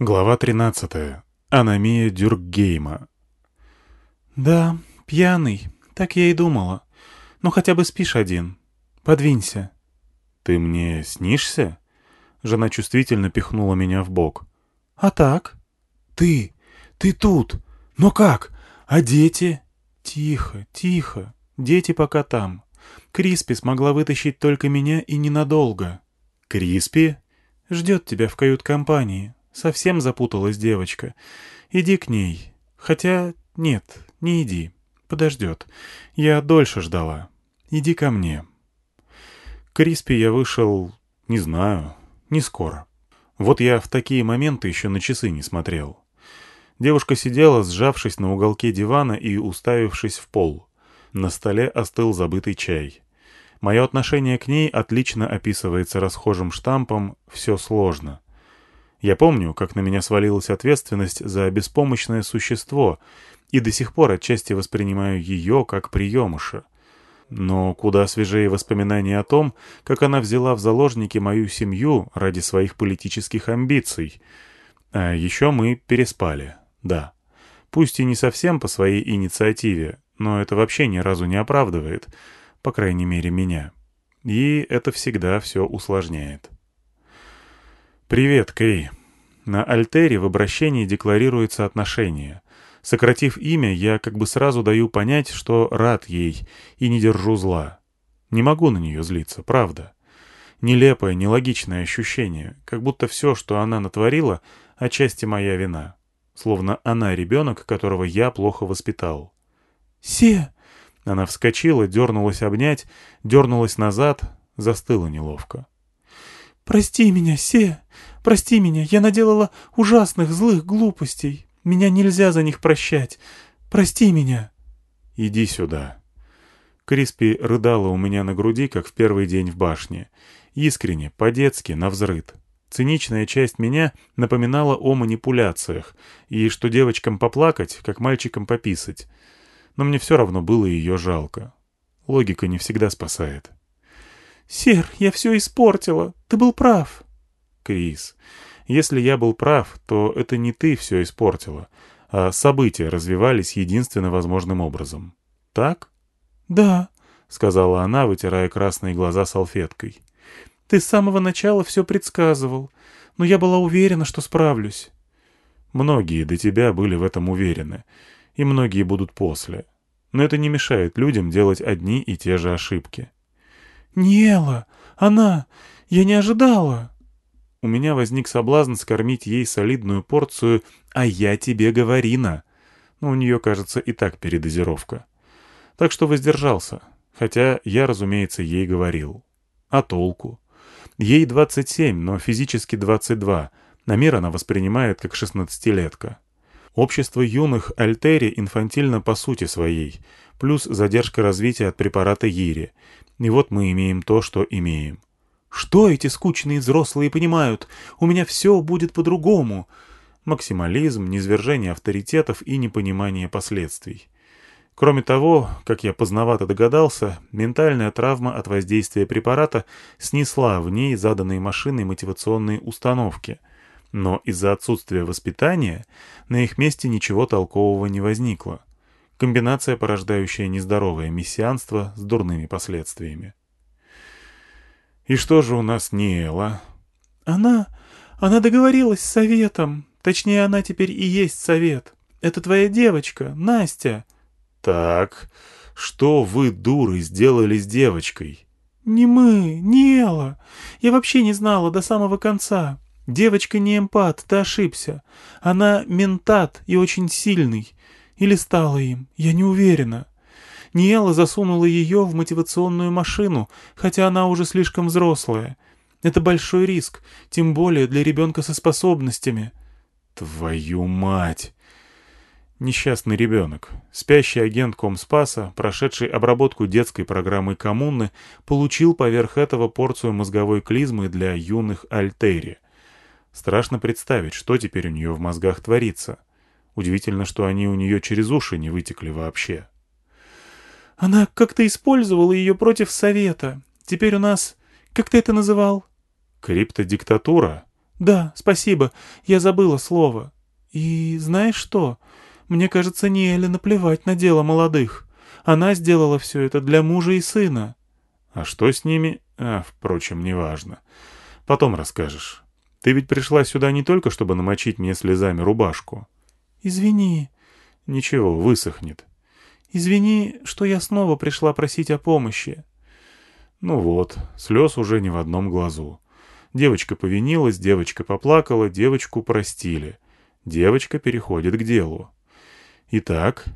Глава 13. Аномия Дюркгейма. «Да, пьяный, так я и думала. Но хотя бы спишь один. Подвинься». «Ты мне снишься?» Жена чувствительно пихнула меня в бок. «А так?» «Ты! Ты тут! Но как? А дети?» «Тихо, тихо. Дети пока там. Криспи смогла вытащить только меня и ненадолго». «Криспи?» «Ждет тебя в кают-компании. Совсем запуталась девочка. Иди к ней. Хотя нет, не иди. Подождет. Я дольше ждала. Иди ко мне. Криспи я вышел, не знаю, не скоро. Вот я в такие моменты еще на часы не смотрел. Девушка сидела, сжавшись на уголке дивана и уставившись в пол. На столе остыл забытый чай. Мое отношение к ней отлично описывается расхожим штампом «все сложно». Я помню, как на меня свалилась ответственность за беспомощное существо, и до сих пор отчасти воспринимаю ее как приемыша. Но куда свежее воспоминания о том, как она взяла в заложники мою семью ради своих политических амбиций. А еще мы переспали, да. Пусть и не совсем по своей инициативе, но это вообще ни разу не оправдывает, по крайней мере меня. И это всегда все усложняет. «Привет, Кей». На Альтере в обращении декларируется отношение. Сократив имя, я как бы сразу даю понять, что рад ей и не держу зла. Не могу на нее злиться, правда. Нелепое, нелогичное ощущение, как будто все, что она натворила, отчасти моя вина. Словно она ребенок, которого я плохо воспитал. «Се!» Она вскочила, дернулась обнять, дернулась назад, застыла неловко. «Прости меня, Се! Прости меня, я наделала ужасных злых глупостей. Меня нельзя за них прощать. Прости меня!» «Иди сюда!» Криспи рыдала у меня на груди, как в первый день в башне. Искренне, по-детски, навзрыд. Циничная часть меня напоминала о манипуляциях, и что девочкам поплакать, как мальчикам пописать. Но мне все равно было ее жалко. Логика не всегда спасает. «Сер, я все испортила. Ты был прав». «Крис, если я был прав, то это не ты все испортила, а события развивались единственно возможным образом. Так?» «Да», — сказала она, вытирая красные глаза салфеткой. «Ты с самого начала все предсказывал, но я была уверена, что справлюсь». «Многие до тебя были в этом уверены, и многие будут после. Но это не мешает людям делать одни и те же ошибки. «Ниэла! Она! Я не ожидала!» У меня возник соблазн скормить ей солидную порцию «А я тебе говорина!» Но у нее, кажется, и так передозировка. Так что воздержался, хотя я, разумеется, ей говорил. А толку? Ей 27, но физически 22. На мир она воспринимает как шестнадцатилетка. Общество юных Альтери инфантильно по сути своей, плюс задержка развития от препарата Ири, и вот мы имеем то, что имеем. Что эти скучные взрослые понимают? У меня все будет по-другому. Максимализм, низвержение авторитетов и непонимание последствий. Кроме того, как я поздновато догадался, ментальная травма от воздействия препарата снесла в ней заданные машиной мотивационные установки. Но из-за отсутствия воспитания на их месте ничего толкового не возникло. Комбинация, порождающая нездоровое мессианство с дурными последствиями. «И что же у нас Ниэла?» «Она... она договорилась с советом. Точнее, она теперь и есть совет. Это твоя девочка, Настя». «Так, что вы, дуры, сделали с девочкой?» «Не мы, не Элла. Я вообще не знала до самого конца. Девочка не эмпат, ты ошибся. Она ментат и очень сильный. Или стала им, я не уверена. Ниэла засунула ее в мотивационную машину, хотя она уже слишком взрослая. Это большой риск, тем более для ребенка со способностями. Твою мать! Несчастный ребенок. Спящий агент Комспаса, прошедший обработку детской программы коммуны, получил поверх этого порцию мозговой клизмы для юных Альтери. Страшно представить, что теперь у нее в мозгах творится. Удивительно, что они у нее через уши не вытекли вообще. Она как-то использовала ее против Совета. Теперь у нас... Как ты это называл? Криптодиктатура. «Да, спасибо. Я забыла слово. И знаешь что? Мне кажется, Ниэле наплевать на дело молодых. Она сделала все это для мужа и сына». «А что с ними? А, впрочем, неважно. Потом расскажешь. Ты ведь пришла сюда не только, чтобы намочить мне слезами рубашку». «Извини». «Ничего, высохнет». «Извини, что я снова пришла просить о помощи». Ну вот, слез уже не в одном глазу. Девочка повинилась, девочка поплакала, девочку простили. Девочка переходит к делу. Итак...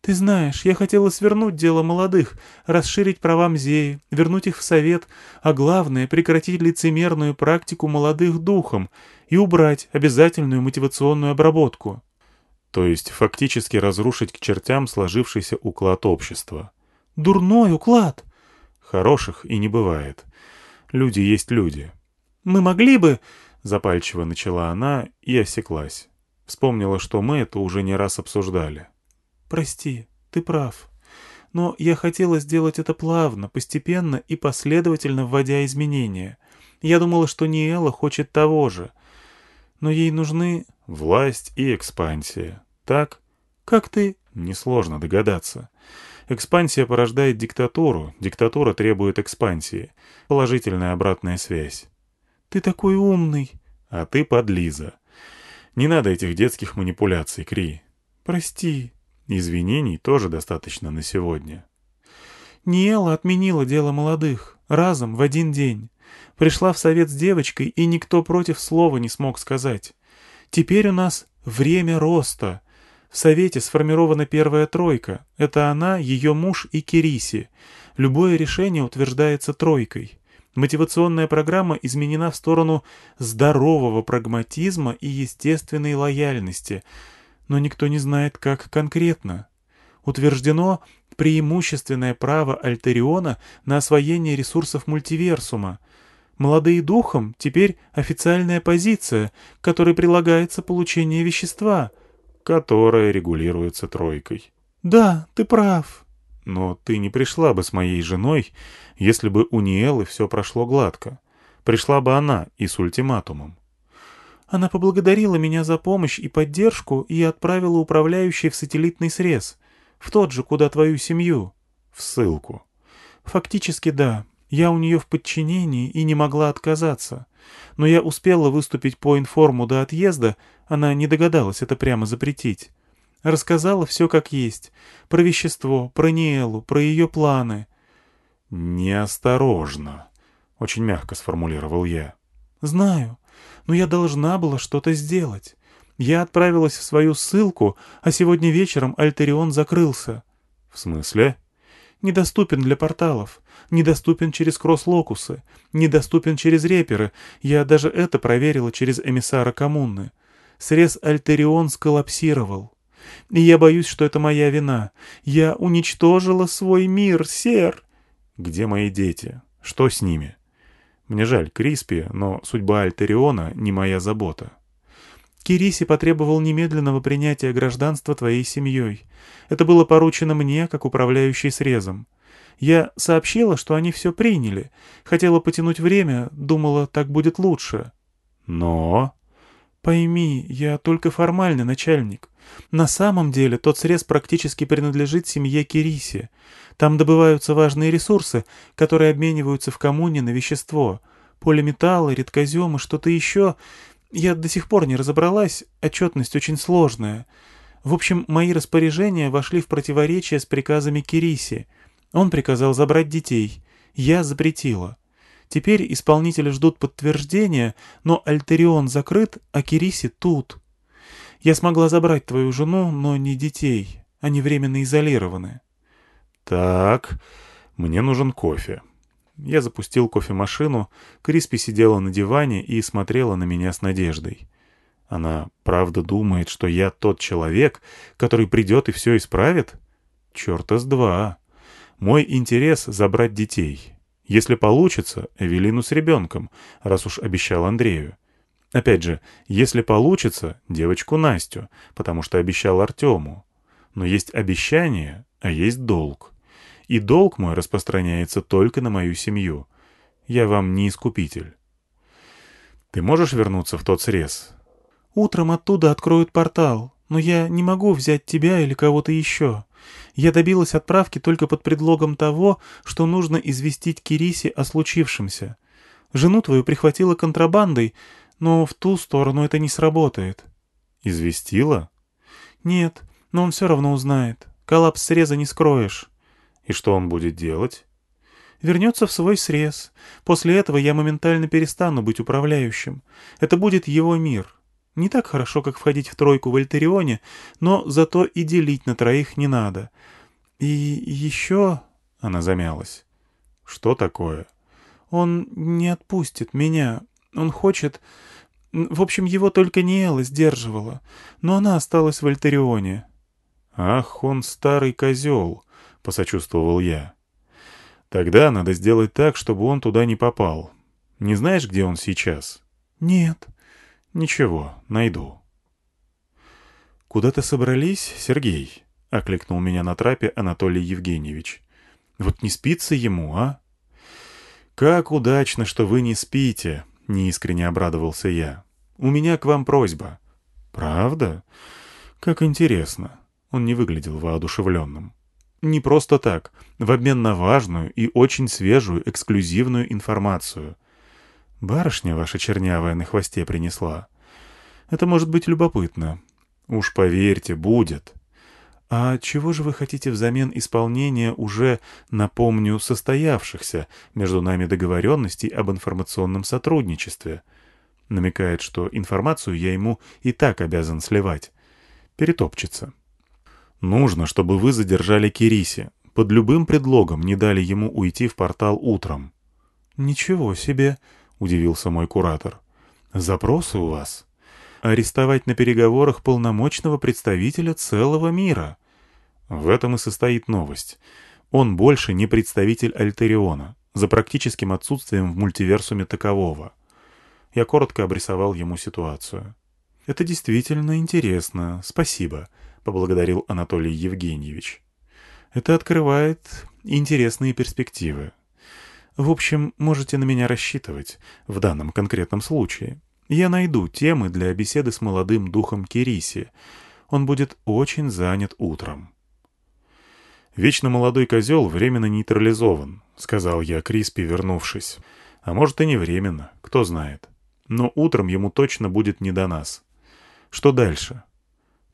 «Ты знаешь, я хотела свернуть дело молодых, расширить права Мзеи, вернуть их в совет, а главное — прекратить лицемерную практику молодых духом и убрать обязательную мотивационную обработку». То есть фактически разрушить к чертям сложившийся уклад общества. «Дурной уклад!» Хороших и не бывает. Люди есть люди. «Мы могли бы...» — запальчиво начала она и осеклась. Вспомнила, что мы это уже не раз обсуждали. «Прости, ты прав. Но я хотела сделать это плавно, постепенно и последовательно вводя изменения. Я думала, что Ниэла хочет того же. Но ей нужны... Власть и экспансия. Так? Как ты? Несложно догадаться. Экспансия порождает диктатуру, диктатура требует экспансии. Положительная обратная связь. Ты такой умный. А ты подлиза. Не надо этих детских манипуляций, Кри. Прости. Извинений тоже достаточно на сегодня. Ниэла отменила дело молодых. Разом, в один день. Пришла в совет с девочкой, и никто против слова не смог сказать. Теперь у нас время роста. В совете сформирована первая тройка. Это она, ее муж и Кириси. Любое решение утверждается тройкой. Мотивационная программа изменена в сторону здорового прагматизма и естественной лояльности, но никто не знает, как конкретно. Утверждено преимущественное право Альтериона на освоение ресурсов мультиверсума. Молодые духом теперь официальная позиция, к которой прилагается получение вещества, которое регулируется тройкой. «Да, ты прав», но ты не пришла бы с моей женой, если бы у Ниэлы все прошло гладко. Пришла бы она и с ультиматумом. Она поблагодарила меня за помощь и поддержку и отправила управляющей в сателлитный срез. В тот же, куда твою семью. В ссылку. Фактически да. Я у нее в подчинении и не могла отказаться. Но я успела выступить по информу до отъезда, она не догадалась это прямо запретить. Рассказала все как есть. Про вещество, про Ниэлу, про ее планы. «Неосторожно», — очень мягко сформулировал я. «Знаю, но я должна была что-то сделать. Я отправилась в свою ссылку, а сегодня вечером Альтерион закрылся». «В смысле?» «Недоступен для порталов, недоступен через кросс-локусы, недоступен через реперы. Я даже это проверила через эмиссара коммуны. Срез Альтерион сколлапсировал». И я боюсь, что это моя вина. Я уничтожила свой мир, сер. Где мои дети? Что с ними? Мне жаль Криспи, но судьба Альтериона не моя забота. Кириси потребовал немедленного принятия гражданства твоей семьей. Это было поручено мне, как управляющей срезом. Я сообщила, что они все приняли. Хотела потянуть время, думала, так будет лучше. Но... Пойми, я только формальный начальник. На самом деле тот срез практически принадлежит семье Кириси. Там добываются важные ресурсы, которые обмениваются в коммуне на вещество. Полиметаллы, редкоземы, что-то еще. Я до сих пор не разобралась, отчетность очень сложная. В общем, мои распоряжения вошли в противоречие с приказами Кириси. Он приказал забрать детей. Я запретила. Теперь исполнители ждут подтверждения, но Альтерион закрыт, а Кириси тут. Я смогла забрать твою жену, но не детей. Они временно изолированы. Так, мне нужен кофе. Я запустил кофемашину, Криспи сидела на диване и смотрела на меня с надеждой. Она правда думает, что я тот человек, который придет и все исправит? Черта с два. Мой интерес — забрать детей. Если получится, Эвелину с ребенком, раз уж обещал Андрею. Опять же, если получится, девочку Настю, потому что обещал Артему. Но есть обещание, а есть долг. И долг мой распространяется только на мою семью. Я вам не искупитель. Ты можешь вернуться в тот срез? Утром оттуда откроют портал, но я не могу взять тебя или кого-то еще. Я добилась отправки только под предлогом того, что нужно известить Кириси о случившемся. Жену твою прихватила контрабандой, но в ту сторону это не сработает. Известила? Нет, но он все равно узнает. Коллапс среза не скроешь. И что он будет делать? Вернется в свой срез. После этого я моментально перестану быть управляющим. Это будет его мир. Не так хорошо, как входить в тройку в Альтерионе, но зато и делить на троих не надо. И еще... Она замялась. Что такое? Он не отпустит меня. Он хочет... В общем, его только не Элла сдерживала, но она осталась в Альтерионе. «Ах, он старый козел», — посочувствовал я. «Тогда надо сделать так, чтобы он туда не попал. Не знаешь, где он сейчас?» «Нет». «Ничего, найду». «Куда-то собрались, Сергей?» — окликнул меня на трапе Анатолий Евгеньевич. «Вот не спится ему, а?» «Как удачно, что вы не спите!» — неискренне обрадовался я. «У меня к вам просьба». «Правда? Как интересно». Он не выглядел воодушевленным. «Не просто так. В обмен на важную и очень свежую эксклюзивную информацию. Барышня ваша чернявая на хвосте принесла. Это может быть любопытно. Уж поверьте, будет. А чего же вы хотите взамен исполнения уже, напомню, состоявшихся между нами договоренностей об информационном сотрудничестве? Намекает, что информацию я ему и так обязан сливать. Перетопчется. Нужно, чтобы вы задержали Кириси. Под любым предлогом не дали ему уйти в портал утром. Ничего себе! Удивился мой куратор. «Запросы у вас? Арестовать на переговорах полномочного представителя целого мира». В этом и состоит новость. Он больше не представитель Альтериона, за практическим отсутствием в мультиверсуме такового. Я коротко обрисовал ему ситуацию. «Это действительно интересно. Спасибо», — поблагодарил Анатолий Евгеньевич. «Это открывает интересные перспективы. В общем, можете на меня рассчитывать в данном конкретном случае. Я найду темы для беседы с молодым духом Кириси. Он будет очень занят утром. «Вечно молодой козел временно нейтрализован», — сказал я Криспи, вернувшись. «А может, и не временно, кто знает. Но утром ему точно будет не до нас. Что дальше?»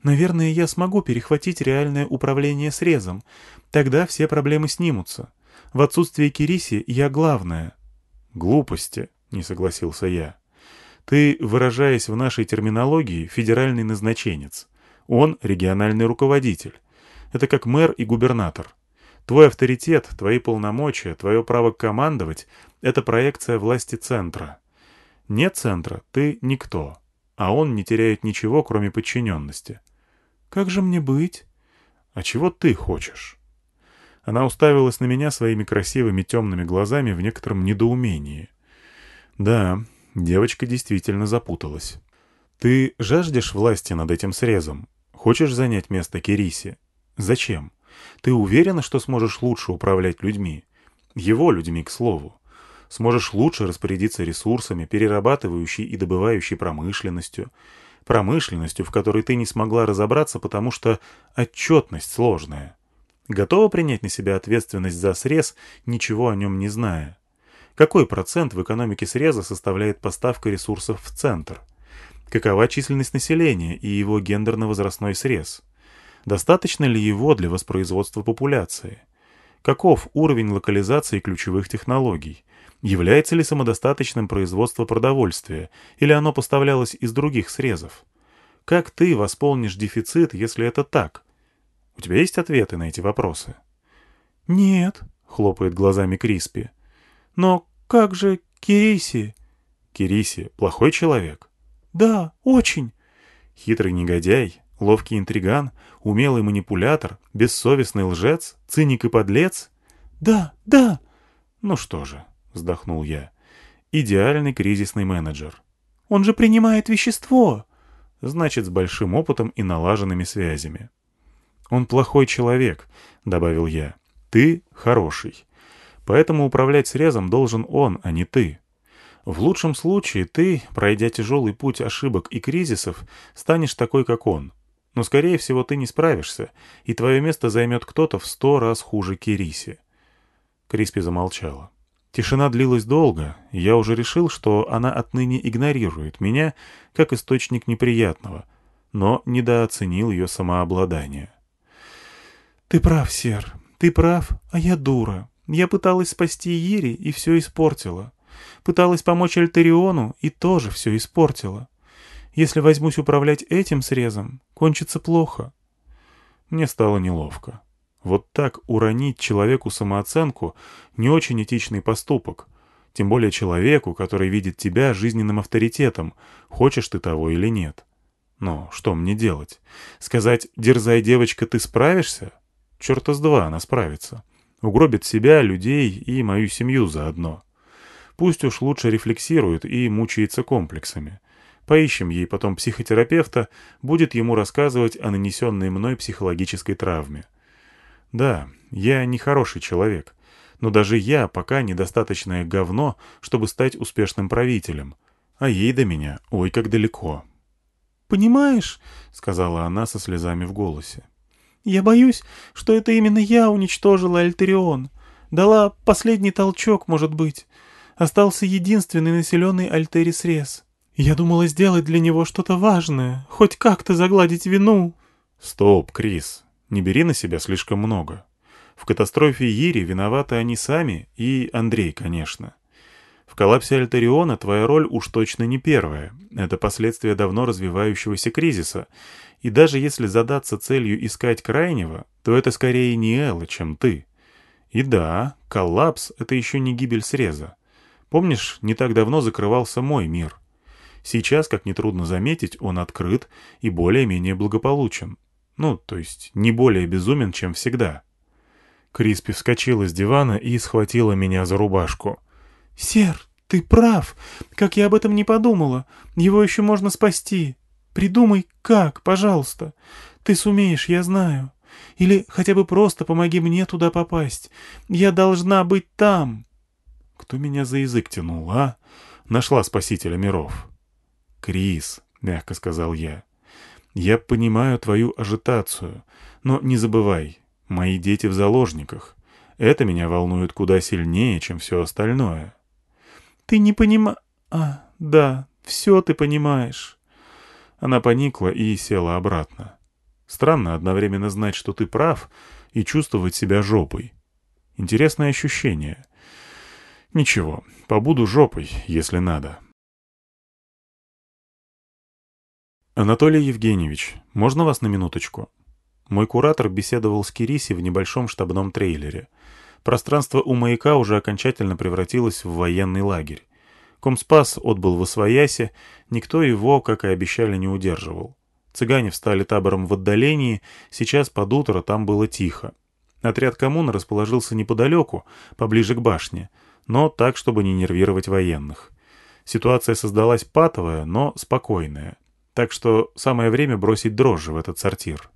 «Наверное, я смогу перехватить реальное управление срезом. Тогда все проблемы снимутся. В отсутствие Кириси я главная». «Глупости», — не согласился я. «Ты, выражаясь в нашей терминологии, федеральный назначенец. Он — региональный руководитель. Это как мэр и губернатор. Твой авторитет, твои полномочия, твое право командовать — это проекция власти центра. Нет центра — ты никто, а он не теряет ничего, кроме подчиненности». «Как же мне быть?» «А чего ты хочешь?» Она уставилась на меня своими красивыми темными глазами в некотором недоумении. Да, девочка действительно запуталась. «Ты жаждешь власти над этим срезом? Хочешь занять место Кириси? Зачем? Ты уверена, что сможешь лучше управлять людьми? Его людьми, к слову. Сможешь лучше распорядиться ресурсами, перерабатывающей и добывающей промышленностью, промышленностью, в которой ты не смогла разобраться, потому что отчетность сложная. Готова принять на себя ответственность за срез, ничего о нем не зная? Какой процент в экономике среза составляет поставка ресурсов в центр? Какова численность населения и его гендерно-возрастной срез? Достаточно ли его для воспроизводства популяции? Каков уровень локализации ключевых технологий? Является ли самодостаточным производство продовольствия, или оно поставлялось из других срезов? Как ты восполнишь дефицит, если это так? У тебя есть ответы на эти вопросы? «Нет», — хлопает глазами Криспи. «Но как же Кириси?» «Кириси плохой человек?» «Да, очень». «Хитрый негодяй, ловкий интриган, умелый манипулятор, бессовестный лжец, циник и подлец?» «Да, да». «Ну что же», — вздохнул я, — «идеальный кризисный менеджер». «Он же принимает вещество». «Значит, с большим опытом и налаженными связями». «Он плохой человек», — добавил я. «Ты хороший. Поэтому управлять срезом должен он, а не ты. В лучшем случае ты, пройдя тяжелый путь ошибок и кризисов, станешь такой, как он. Но, скорее всего, ты не справишься, и твое место займет кто-то в сто раз хуже Кириси. Криспи замолчала. Тишина длилась долго, и я уже решил, что она отныне игнорирует меня как источник неприятного, но недооценил ее самообладание. «Ты прав, Сер, ты прав, а я дура. Я пыталась спасти Ири и все испортила. Пыталась помочь Альтериону и тоже все испортила. Если возьмусь управлять этим срезом, кончится плохо». Мне стало неловко. Вот так уронить человеку самооценку — не очень этичный поступок. Тем более человеку, который видит тебя жизненным авторитетом, хочешь ты того или нет. Но что мне делать? Сказать «дерзай, девочка, ты справишься»? Черта с два она справится. Угробит себя, людей и мою семью заодно. Пусть уж лучше рефлексирует и мучается комплексами. Поищем ей потом психотерапевта, будет ему рассказывать о нанесенной мной психологической травме. Да, я не хороший человек, но даже я пока недостаточное говно, чтобы стать успешным правителем. А ей до меня ой как далеко. «Понимаешь», — сказала она со слезами в голосе, — «я боюсь, что это именно я уничтожила Альтерион. Дала последний толчок, может быть. Остался единственный населенный Альтерис Рес. Я думала сделать для него что-то важное, хоть как-то загладить вину». «Стоп, Крис, не бери на себя слишком много. В катастрофе Ири виноваты они сами и Андрей, конечно. Коллапсе Альтариона твоя роль уж точно не первая. Это последствия давно развивающегося кризиса. И даже если задаться целью искать крайнего, то это скорее не Элла, чем ты. И да, коллапс — это еще не гибель среза. Помнишь, не так давно закрывался мой мир. Сейчас, как нетрудно заметить, он открыт и более-менее благополучен. Ну, то есть не более безумен, чем всегда. Криспи вскочила с дивана и схватила меня за рубашку. «Сер, ты прав. Как я об этом не подумала. Его еще можно спасти. Придумай, как, пожалуйста. Ты сумеешь, я знаю. Или хотя бы просто помоги мне туда попасть. Я должна быть там». Кто меня за язык тянул, а? Нашла спасителя миров. «Крис», — мягко сказал я, я понимаю твою ажитацию, но не забывай, мои дети в заложниках. Это меня волнует куда сильнее, чем все остальное. Ты не понима... А, да, все ты понимаешь. Она поникла и села обратно. Странно одновременно знать, что ты прав, и чувствовать себя жопой. Интересное ощущение. Ничего, побуду жопой, если надо. «Анатолий Евгеньевич, можно вас на минуточку?» Мой куратор беседовал с Кириси в небольшом штабном трейлере. Пространство у маяка уже окончательно превратилось в военный лагерь. Комспас отбыл в Освоясе, никто его, как и обещали, не удерживал. Цыгане встали табором в отдалении, сейчас под утро там было тихо. Отряд коммуна расположился неподалеку, поближе к башне, но так, чтобы не нервировать военных. Ситуация создалась патовая, но спокойная так что самое время бросить дрожжи в этот сортир.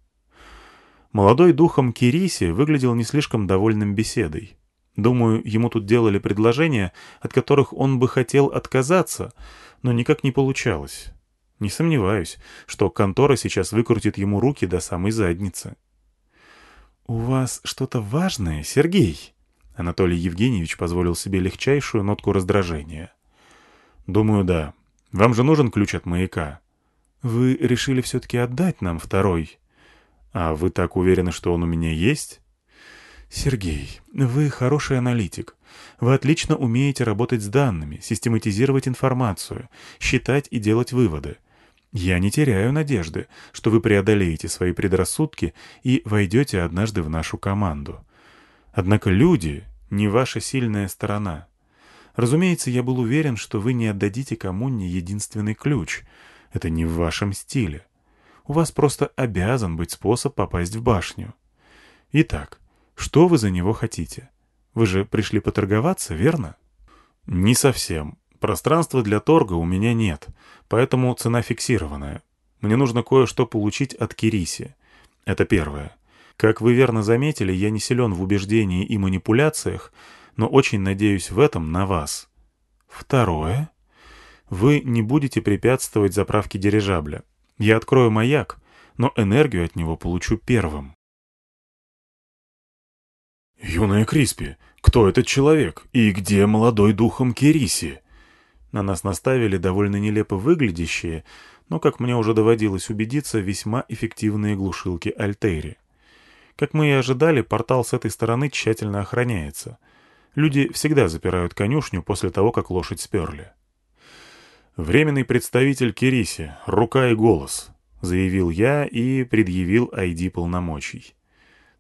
Молодой духом Кириси выглядел не слишком довольным беседой. Думаю, ему тут делали предложения, от которых он бы хотел отказаться, но никак не получалось. Не сомневаюсь, что контора сейчас выкрутит ему руки до самой задницы. «У вас что-то важное, Сергей?» Анатолий Евгеньевич позволил себе легчайшую нотку раздражения. «Думаю, да. Вам же нужен ключ от маяка. «Вы решили все-таки отдать нам второй?» «А вы так уверены, что он у меня есть?» «Сергей, вы хороший аналитик. Вы отлично умеете работать с данными, систематизировать информацию, считать и делать выводы. Я не теряю надежды, что вы преодолеете свои предрассудки и войдете однажды в нашу команду. Однако люди — не ваша сильная сторона. Разумеется, я был уверен, что вы не отдадите коммуне единственный ключ — это не в вашем стиле. У вас просто обязан быть способ попасть в башню. Итак, что вы за него хотите? Вы же пришли поторговаться, верно? Не совсем. Пространства для торга у меня нет, поэтому цена фиксированная. Мне нужно кое-что получить от Кириси. Это первое. Как вы верно заметили, я не силен в убеждении и манипуляциях, но очень надеюсь в этом на вас. Второе. Вы не будете препятствовать заправке дирижабля. Я открою маяк, но энергию от него получу первым. «Юная Криспи, кто этот человек и где молодой духом Кириси?» На нас наставили довольно нелепо выглядящие, но, как мне уже доводилось убедиться, весьма эффективные глушилки Альтери. Как мы и ожидали, портал с этой стороны тщательно охраняется. Люди всегда запирают конюшню после того, как лошадь сперли. «Временный представитель Кириси, рука и голос», — заявил я и предъявил ID полномочий.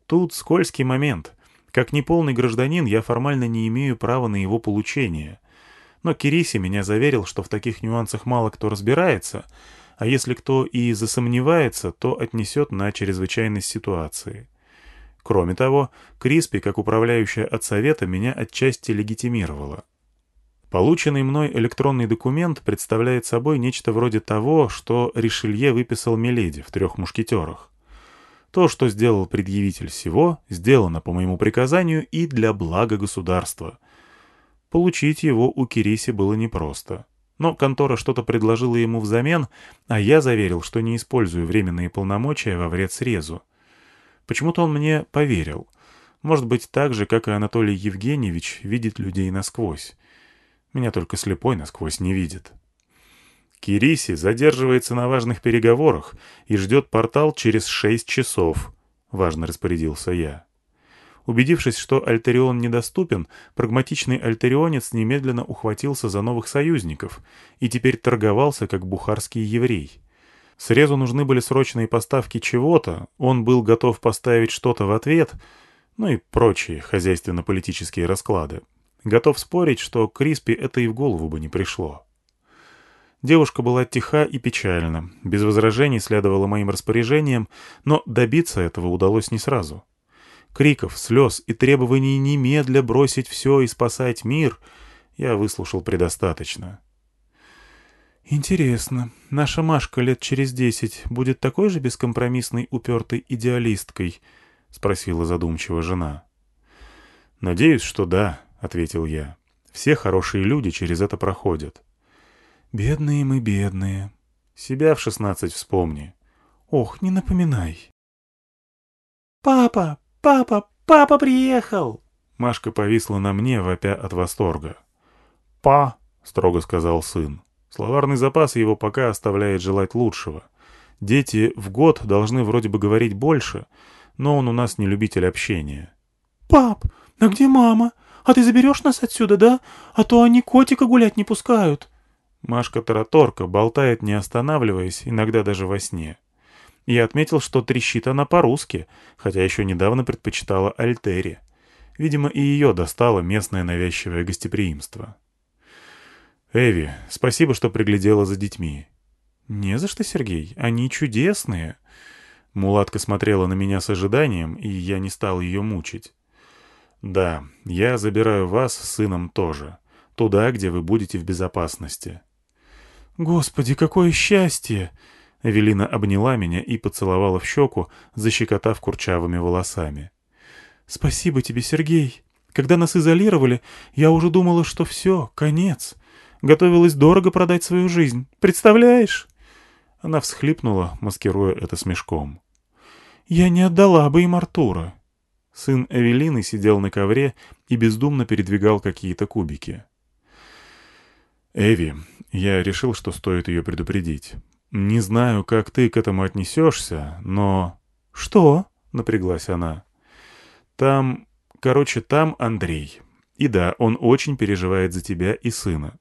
Тут скользкий момент. Как неполный гражданин, я формально не имею права на его получение. Но Кириси меня заверил, что в таких нюансах мало кто разбирается, а если кто и засомневается, то отнесет на чрезвычайность ситуации. Кроме того, Криспи, как управляющая от Совета, меня отчасти легитимировала. Полученный мной электронный документ представляет собой нечто вроде того, что Ришелье выписал Миледи в «Трех мушкетерах». То, что сделал предъявитель всего, сделано по моему приказанию и для блага государства — Получить его у Кириси было непросто. Но контора что-то предложила ему взамен, а я заверил, что не использую временные полномочия во вред срезу. Почему-то он мне поверил. Может быть, так же, как и Анатолий Евгеньевич видит людей насквозь. Меня только слепой насквозь не видит. Кириси задерживается на важных переговорах и ждет портал через шесть часов, — важно распорядился я. Убедившись, что Альтерион недоступен, прагматичный альтерионец немедленно ухватился за новых союзников и теперь торговался как бухарский еврей. Срезу нужны были срочные поставки чего-то, он был готов поставить что-то в ответ, ну и прочие хозяйственно-политические расклады. Готов спорить, что Криспи это и в голову бы не пришло. Девушка была тиха и печальна, без возражений следовала моим распоряжениям, но добиться этого удалось не сразу. Криков, слез и требований немедля бросить все и спасать мир я выслушал предостаточно. «Интересно, наша Машка лет через десять будет такой же бескомпромиссной упертой идеалисткой?» — спросила задумчиво жена. «Надеюсь, что да», — ответил я. «Все хорошие люди через это проходят». «Бедные мы, бедные». «Себя в шестнадцать вспомни». «Ох, не напоминай». «Папа, «Папа! Папа приехал!» Машка повисла на мне, вопя от восторга. «Па!» — строго сказал сын. Словарный запас его пока оставляет желать лучшего. Дети в год должны вроде бы говорить больше, но он у нас не любитель общения. «Пап, а где мама? А ты заберешь нас отсюда, да? А то они котика гулять не пускают». Машка-тараторка болтает, не останавливаясь, иногда даже во сне. Я отметил, что трещит она по-русски, хотя еще недавно предпочитала Альтери. Видимо, и ее достало местное навязчивое гостеприимство. «Эви, спасибо, что приглядела за детьми». «Не за что, Сергей, они чудесные». Мулатка смотрела на меня с ожиданием, и я не стал ее мучить. «Да, я забираю вас с сыном тоже. Туда, где вы будете в безопасности». «Господи, какое счастье!» Эвелина обняла меня и поцеловала в щеку, защекотав курчавыми волосами. «Спасибо тебе, Сергей. Когда нас изолировали, я уже думала, что все, конец. Готовилась дорого продать свою жизнь. Представляешь?» Она всхлипнула, маскируя это смешком. «Я не отдала бы им Артура». Сын Эвелины сидел на ковре и бездумно передвигал какие-то кубики. «Эви, я решил, что стоит ее предупредить. «Не знаю, как ты к этому отнесешься, но...» «Что?» — напряглась она. «Там... Короче, там Андрей. И да, он очень переживает за тебя и сына.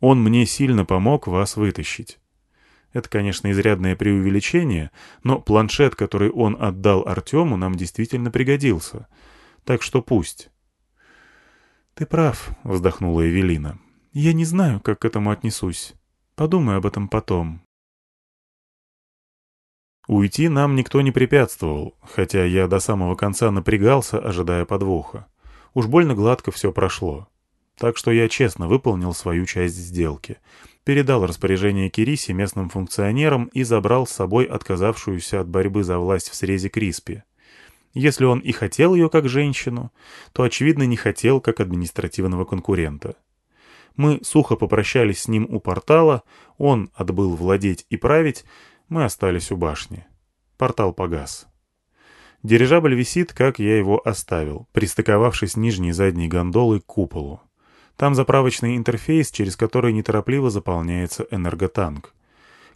Он мне сильно помог вас вытащить. Это, конечно, изрядное преувеличение, но планшет, который он отдал Артему, нам действительно пригодился. Так что пусть». «Ты прав», — вздохнула Эвелина. «Я не знаю, как к этому отнесусь. Подумай об этом потом. Уйти нам никто не препятствовал, хотя я до самого конца напрягался, ожидая подвоха. Уж больно гладко все прошло. Так что я честно выполнил свою часть сделки. Передал распоряжение Кирисе местным функционерам и забрал с собой отказавшуюся от борьбы за власть в срезе Криспи. Если он и хотел ее как женщину, то, очевидно, не хотел как административного конкурента. Мы сухо попрощались с ним у портала, он отбыл владеть и править, мы остались у башни. Портал погас. Дирижабль висит, как я его оставил, пристыковавшись нижней задней гондолой к куполу. Там заправочный интерфейс, через который неторопливо заполняется энерготанк.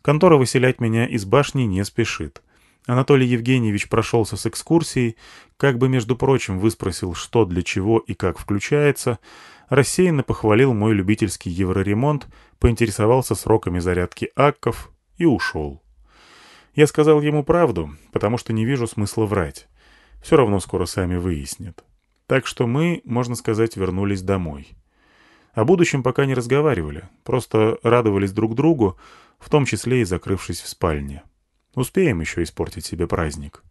Контора выселять меня из башни не спешит. Анатолий Евгеньевич прошелся с экскурсией, как бы, между прочим, выспросил, что для чего и как включается, рассеянно похвалил мой любительский евроремонт, поинтересовался сроками зарядки акков и ушел. Я сказал ему правду, потому что не вижу смысла врать. Все равно скоро сами выяснят. Так что мы, можно сказать, вернулись домой. О будущем пока не разговаривали, просто радовались друг другу, в том числе и закрывшись в спальне. Успеем еще испортить себе праздник.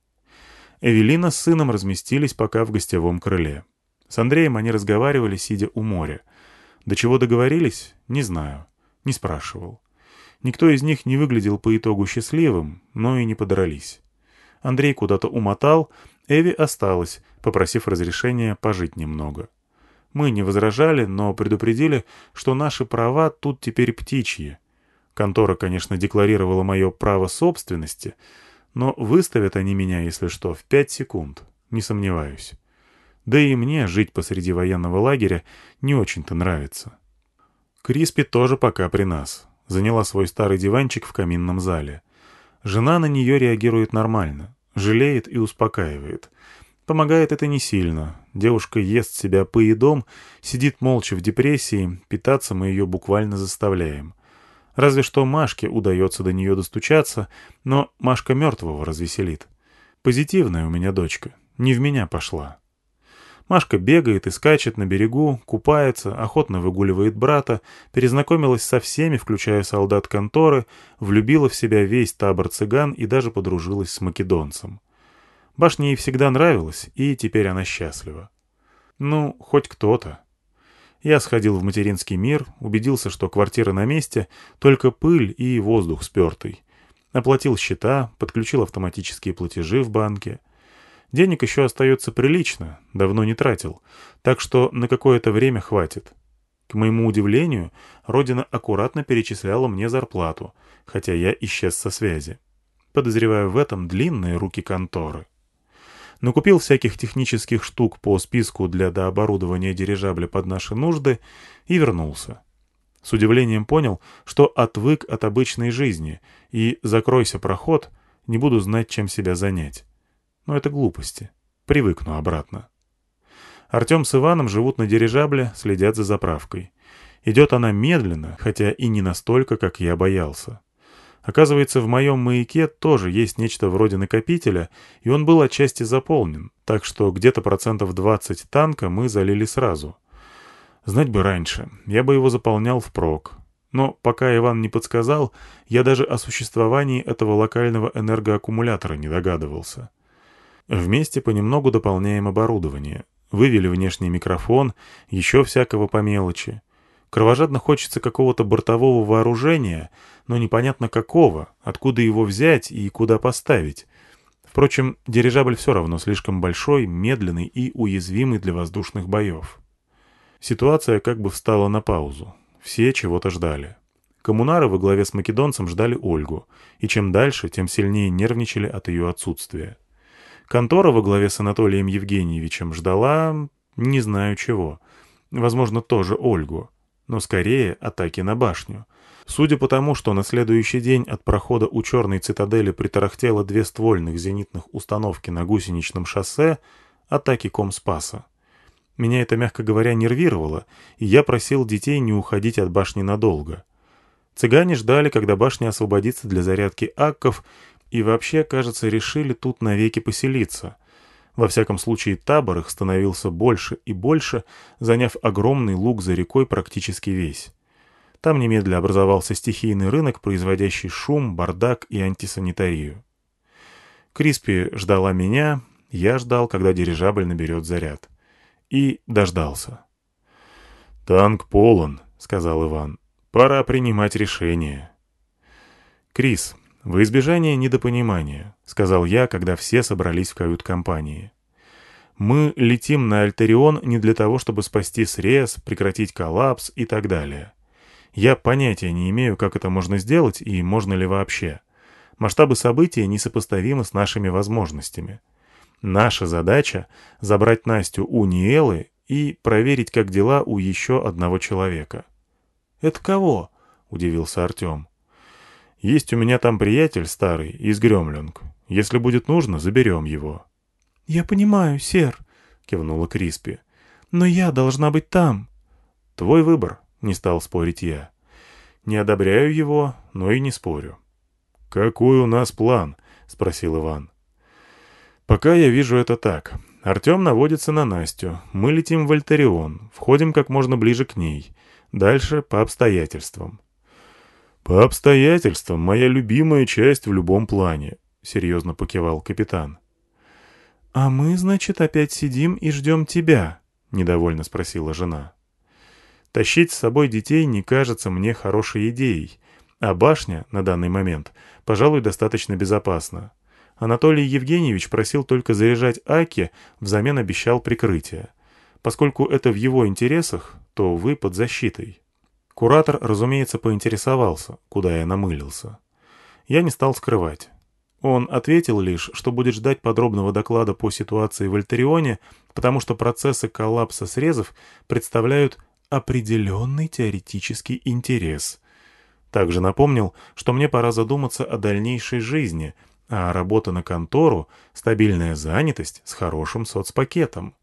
Эвелина с сыном разместились пока в гостевом крыле. С Андреем они разговаривали, сидя у моря. До чего договорились, не знаю, не спрашивал. Никто из них не выглядел по итогу счастливым, но и не подрались. Андрей куда-то умотал, Эви осталась, попросив разрешения пожить немного. Мы не возражали, но предупредили, что наши права тут теперь птичьи. Контора, конечно, декларировала мое право собственности, но выставят они меня, если что, в пять секунд, не сомневаюсь. Да и мне жить посреди военного лагеря не очень-то нравится. Криспи тоже пока при нас. Заняла свой старый диванчик в каминном зале. Жена на нее реагирует нормально, жалеет и успокаивает. Помогает это не сильно. Девушка ест себя поедом, сидит молча в депрессии, питаться мы ее буквально заставляем. Разве что Машке удается до нее достучаться, но Машка мертвого развеселит. Позитивная у меня дочка, не в меня пошла. Машка бегает и скачет на берегу, купается, охотно выгуливает брата, перезнакомилась со всеми, включая солдат конторы, влюбила в себя весь табор цыган и даже подружилась с македонцем. Башня ей всегда нравилась, и теперь она счастлива. Ну, хоть кто-то. Я сходил в материнский мир, убедился, что квартира на месте, только пыль и воздух спертый. Оплатил счета, подключил автоматические платежи в банке. Денег еще остается прилично, давно не тратил, так что на какое-то время хватит. К моему удивлению, Родина аккуратно перечисляла мне зарплату, хотя я исчез со связи. Подозреваю в этом длинные руки конторы. Накупил всяких технических штук по списку для дооборудования дирижабля под наши нужды и вернулся. С удивлением понял, что отвык от обычной жизни, и, закройся проход, не буду знать, чем себя занять. Но это глупости. Привыкну обратно. Артем с Иваном живут на дирижабле, следят за заправкой. Идет она медленно, хотя и не настолько, как я боялся. Оказывается, в моем маяке тоже есть нечто вроде накопителя, и он был отчасти заполнен, так что где-то процентов 20 танка мы залили сразу. Знать бы раньше, я бы его заполнял впрок. Но пока Иван не подсказал, я даже о существовании этого локального энергоаккумулятора не догадывался. Вместе понемногу дополняем оборудование. Вывели внешний микрофон, еще всякого по мелочи. Кровожадно хочется какого-то бортового вооружения, но непонятно какого, откуда его взять и куда поставить. Впрочем, дирижабль все равно слишком большой, медленный и уязвимый для воздушных боев. Ситуация как бы встала на паузу. Все чего-то ждали. Коммунары во главе с македонцем ждали Ольгу, и чем дальше, тем сильнее нервничали от ее отсутствия. Контора во главе с Анатолием Евгеньевичем ждала... не знаю чего. Возможно, тоже Ольгу. Но скорее атаки на башню. Судя по тому, что на следующий день от прохода у черной цитадели притарахтело две ствольных зенитных установки на гусеничном шоссе, атаки Комспаса. Меня это, мягко говоря, нервировало, и я просил детей не уходить от башни надолго. Цыгане ждали, когда башня освободится для зарядки акков, и вообще, кажется, решили тут навеки поселиться. Во всяком случае, табор их становился больше и больше, заняв огромный луг за рекой практически весь. Там немедля образовался стихийный рынок, производящий шум, бардак и антисанитарию. Криспи ждала меня, я ждал, когда дирижабль наберет заряд. И дождался. «Танк полон», — сказал Иван. «Пора принимать решение». «Крис, «Во избежание недопонимания», — сказал я, когда все собрались в кают-компании. Мы летим на Альтерион не для того, чтобы спасти срез, прекратить коллапс и так далее. Я понятия не имею, как это можно сделать и можно ли вообще. Масштабы события несопоставимы с нашими возможностями. Наша задача — забрать Настю у Ниэлы и проверить, как дела у еще одного человека. «Это кого?» — удивился Артем. «Есть у меня там приятель старый из Гремлинг. Если будет нужно, заберем его». «Я понимаю, сэр», — кивнула Криспи. «Но я должна быть там». «Твой выбор», — не стал спорить я. «Не одобряю его, но и не спорю». «Какой у нас план?» — спросил Иван. «Пока я вижу это так. Артем наводится на Настю. Мы летим в Альтерион, входим как можно ближе к ней. Дальше по обстоятельствам». «По обстоятельствам моя любимая часть в любом плане», — серьезно покивал капитан. «А мы, значит, опять сидим и ждем тебя?» — недовольно спросила жена. Тащить с собой детей не кажется мне хорошей идеей, а башня на данный момент, пожалуй, достаточно безопасна. Анатолий Евгеньевич просил только заряжать Аки, взамен обещал прикрытие. Поскольку это в его интересах, то вы под защитой. Куратор, разумеется, поинтересовался, куда я намылился. Я не стал скрывать. Он ответил лишь, что будет ждать подробного доклада по ситуации в Альтерионе, потому что процессы коллапса срезов представляют определенный теоретический интерес. Также напомнил, что мне пора задуматься о дальнейшей жизни, а работа на контору — стабильная занятость с хорошим соцпакетом.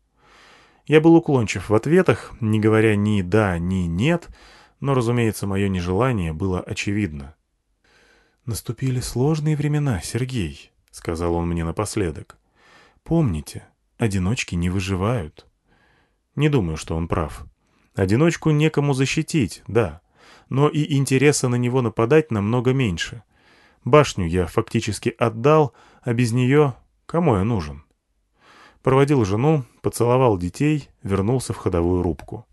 Я был уклончив в ответах, не говоря ни «да», ни «нет», но, разумеется, мое нежелание было очевидно. «Наступили сложные времена, Сергей», — сказал он мне напоследок. «Помните, одиночки не выживают». Не думаю, что он прав. Одиночку некому защитить, да, но и интереса на него нападать намного меньше. Башню я фактически отдал, а без нее кому я нужен? Проводил жену, поцеловал детей, вернулся в ходовую рубку.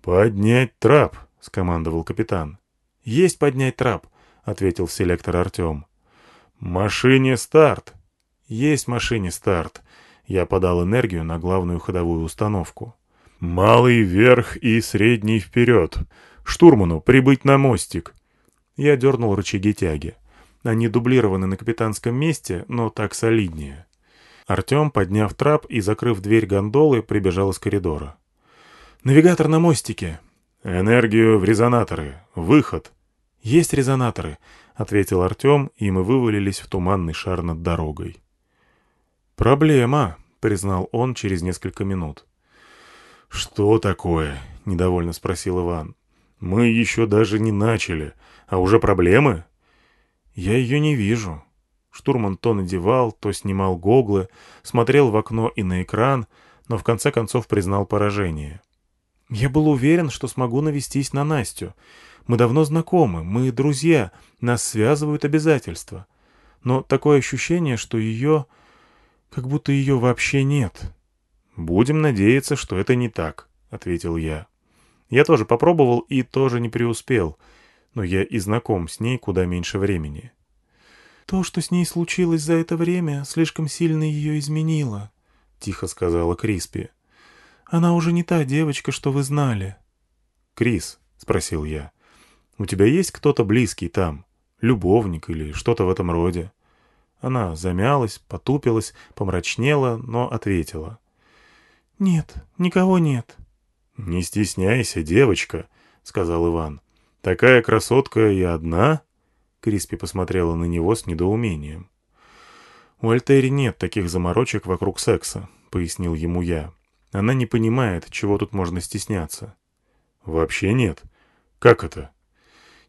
«Поднять трап!» — скомандовал капитан. «Есть поднять трап!» — ответил селектор Артем. «Машине старт!» «Есть машине старт!» Я подал энергию на главную ходовую установку. «Малый вверх и средний вперед. Штурману прибыть на мостик». Я дернул рычаги тяги. Они дублированы на капитанском месте, но так солиднее. Артем, подняв трап и закрыв дверь гондолы, прибежал из коридора. «Навигатор на мостике!» «Энергию в резонаторы. Выход!» «Есть резонаторы», — ответил Артем, и мы вывалились в туманный шар над дорогой. «Проблема», — признал он через несколько минут. «Что такое?» — недовольно спросил Иван. «Мы еще даже не начали, а уже проблемы?» «Я ее не вижу». Штурман то надевал, то снимал гоглы, смотрел в окно и на экран, но в конце концов признал поражение. «Я был уверен, что смогу навестись на Настю. Мы давно знакомы, мы друзья, нас связывают обязательства. Но такое ощущение, что ее... как будто ее вообще нет». «Будем надеяться, что это не так», — ответил я. Я тоже попробовал и тоже не преуспел, но я и знаком с ней куда меньше времени. «То, что с ней случилось за это время, слишком сильно ее изменило», — тихо сказала Криспи. «Она уже не та девочка, что вы знали». «Крис», — спросил я, — «у тебя есть кто-то близкий там? Любовник или что-то в этом роде?» Она замялась, потупилась, помрачнела, но ответила. «Нет, никого нет». «Не стесняйся, девочка», — сказал Иван. «Такая красотка и одна?» Криспи посмотрела на него с недоумением. «У Альтери нет таких заморочек вокруг секса», — пояснил ему я. «Она не понимает, чего тут можно стесняться». «Вообще нет. Как это?»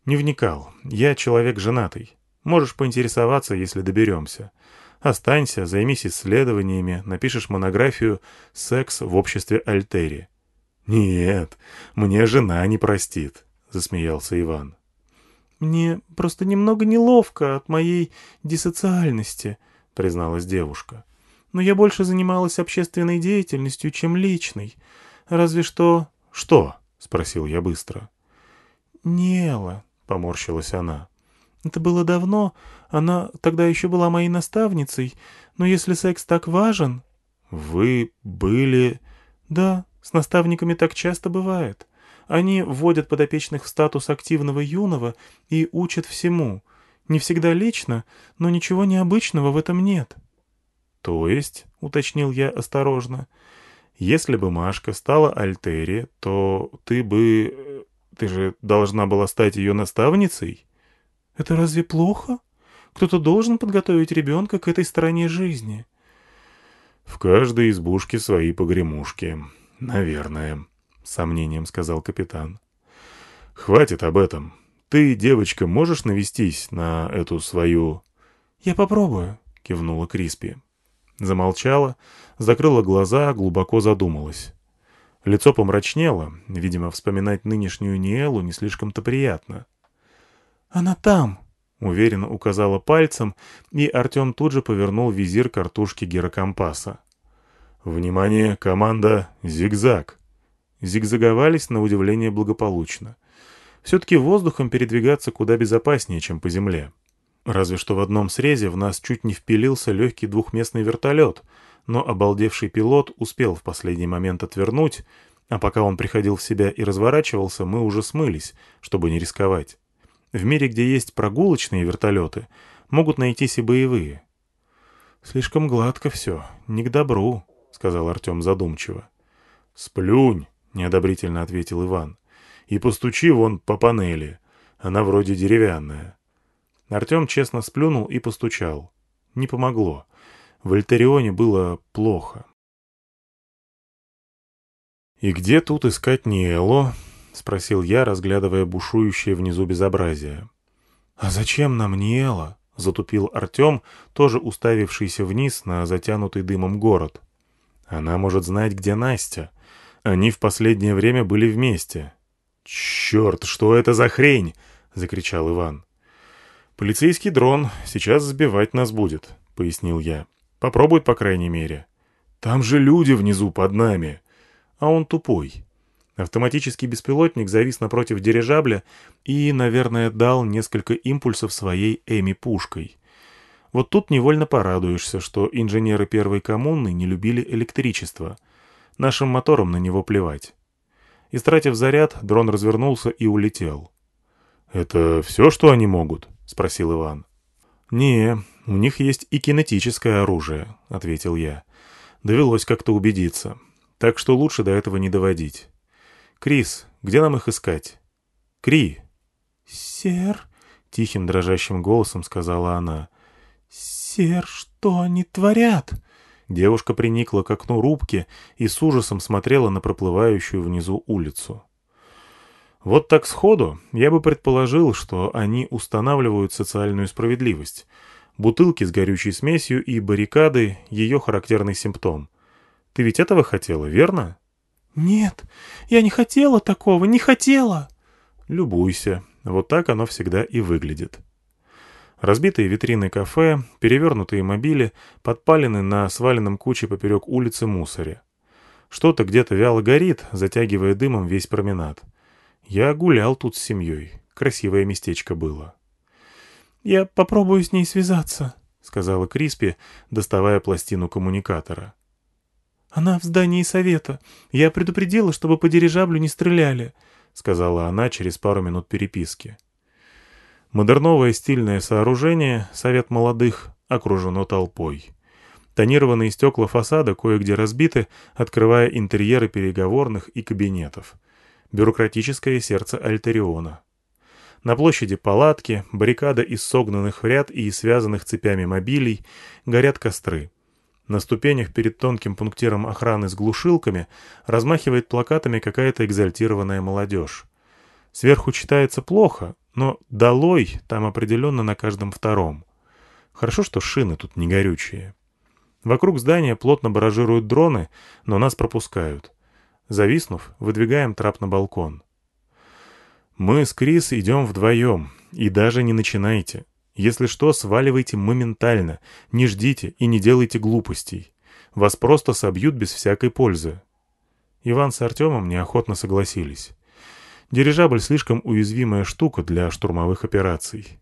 «Не вникал. Я человек женатый. Можешь поинтересоваться, если доберемся. Останься, займись исследованиями, напишешь монографию «Секс в обществе Альтери». «Нет, мне жена не простит», — засмеялся Иван. «Мне просто немного неловко от моей диссоциальности», — призналась девушка. «Но я больше занималась общественной деятельностью, чем личной. Разве что...» «Что?» — спросил я быстро. «Нела», — поморщилась она. Это было давно, она тогда еще была моей наставницей, но если секс так важен... Вы были... Да, с наставниками так часто бывает. Они вводят подопечных в статус активного юного и учат всему. Не всегда лично, но ничего необычного в этом нет. То есть, уточнил я осторожно, если бы Машка стала Альтери, то ты бы... Ты же должна была стать ее наставницей? Это разве плохо? Кто-то должен подготовить ребенка к этой стороне жизни. В каждой избушке свои погремушки. Наверное, — сомнением сказал капитан. Хватит об этом. Ты, девочка, можешь навестись на эту свою... Я попробую, — кивнула Криспи. Замолчала, закрыла глаза, глубоко задумалась. Лицо помрачнело, видимо, вспоминать нынешнюю Ниэлу не слишком-то приятно. «Она там!» — уверенно указала пальцем, и Артем тут же повернул визир картушки гирокомпаса. «Внимание, команда «Зигзаг». Зигзаговались на удивление благополучно. Все-таки воздухом передвигаться куда безопаснее, чем по земле. Разве что в одном срезе в нас чуть не впилился легкий двухместный вертолет, но обалдевший пилот успел в последний момент отвернуть, а пока он приходил в себя и разворачивался, мы уже смылись, чтобы не рисковать. В мире, где есть прогулочные вертолеты, могут найтись и боевые. «Слишком гладко все, не к добру», — сказал Артем задумчиво. «Сплюнь», — неодобрительно ответил Иван. «И постучи вон по панели. Она вроде деревянная». Артем честно сплюнул и постучал. Не помогло. В Альтерионе было плохо. «И где тут искать Ниэло?» — спросил я, разглядывая бушующее внизу безобразие. «А зачем нам Ниэла?» — затупил Артем, тоже уставившийся вниз на затянутый дымом город. «Она может знать, где Настя. Они в последнее время были вместе». «Черт, что это за хрень?» — закричал Иван. «Полицейский дрон сейчас сбивать нас будет», — пояснил я. «Попробует, по крайней мере». «Там же люди внизу под нами». «А он тупой». Автоматический беспилотник завис напротив дирижабля и, наверное, дал несколько импульсов своей Эми-пушкой. Вот тут невольно порадуешься, что инженеры первой коммуны не любили электричество. Нашим моторам на него плевать. Истратив заряд, дрон развернулся и улетел. «Это все, что они могут?» — спросил Иван. «Не, у них есть и кинетическое оружие», — ответил я. Довелось как-то убедиться. Так что лучше до этого не доводить. «Крис, где нам их искать?» «Кри!» «Сер?» — тихим дрожащим голосом сказала она. «Сер, что они творят?» Девушка приникла к окну рубки и с ужасом смотрела на проплывающую внизу улицу. Вот так сходу я бы предположил, что они устанавливают социальную справедливость. Бутылки с горючей смесью и баррикады — ее характерный симптом. Ты ведь этого хотела, верно? «Нет, я не хотела такого, не хотела!» «Любуйся, вот так оно всегда и выглядит». Разбитые витрины кафе, перевернутые мобили, подпалены на сваленном куче поперек улицы мусоре. Что-то где-то вяло горит, затягивая дымом весь променад. Я гулял тут с семьей. Красивое местечко было. «Я попробую с ней связаться», — сказала Криспи, доставая пластину коммуникатора. «Она в здании совета. Я предупредила, чтобы по дирижаблю не стреляли», — сказала она через пару минут переписки. Модерновое стильное сооружение, совет молодых, окружено толпой. Тонированные стекла фасада кое-где разбиты, открывая интерьеры переговорных и кабинетов. Бюрократическое сердце Альтериона. На площади палатки, баррикада из согнанных в ряд и связанных цепями мобилей, горят костры. На ступенях перед тонким пунктиром охраны с глушилками размахивает плакатами какая-то экзальтированная молодежь. Сверху читается плохо, но «долой» там определенно на каждом втором. Хорошо, что шины тут не горючие. Вокруг здания плотно баражируют дроны, но нас пропускают. Зависнув, выдвигаем трап на балкон. Мы с Крис идем вдвоем, и даже не начинайте. Если что, сваливайте моментально, не ждите и не делайте глупостей. Вас просто собьют без всякой пользы. Иван с Артемом неохотно согласились. Дирижабль слишком уязвимая штука для штурмовых операций.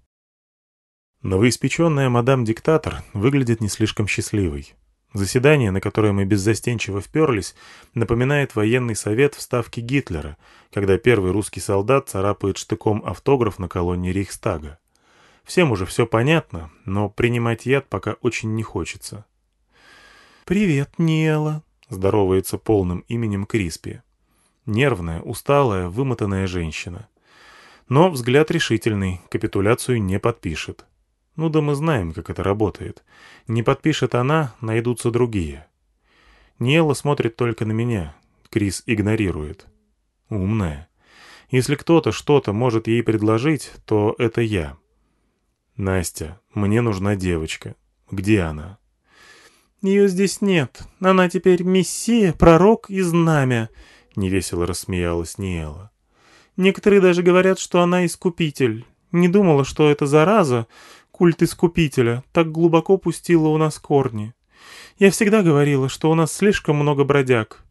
Новоиспеченная мадам-диктатор выглядит не слишком счастливой. Заседание, на которое мы беззастенчиво вперлись, напоминает военный совет в Ставке Гитлера, когда первый русский солдат царапает штыком автограф на колонне Рейхстага. Всем уже все понятно, но принимать яд пока очень не хочется. «Привет, Нела», — здоровается полным именем Криспи. Нервная, усталая, вымотанная женщина. Но взгляд решительный, капитуляцию не подпишет. Ну да мы знаем, как это работает. Не подпишет она, найдутся другие. Ниэла смотрит только на меня. Крис игнорирует. Умная. Если кто-то что-то может ей предложить, то это я. Настя, мне нужна девочка. Где она? Ее здесь нет. Она теперь мессия, пророк и знамя. Невесело рассмеялась Ниэла. Некоторые даже говорят, что она искупитель. Не думала, что это зараза, Культ Искупителя так глубоко пустила у нас корни. Я всегда говорила, что у нас слишком много бродяг.